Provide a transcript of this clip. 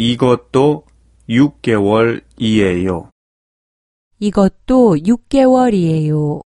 이것도 6개월이에요. 이것도 6개월이에요.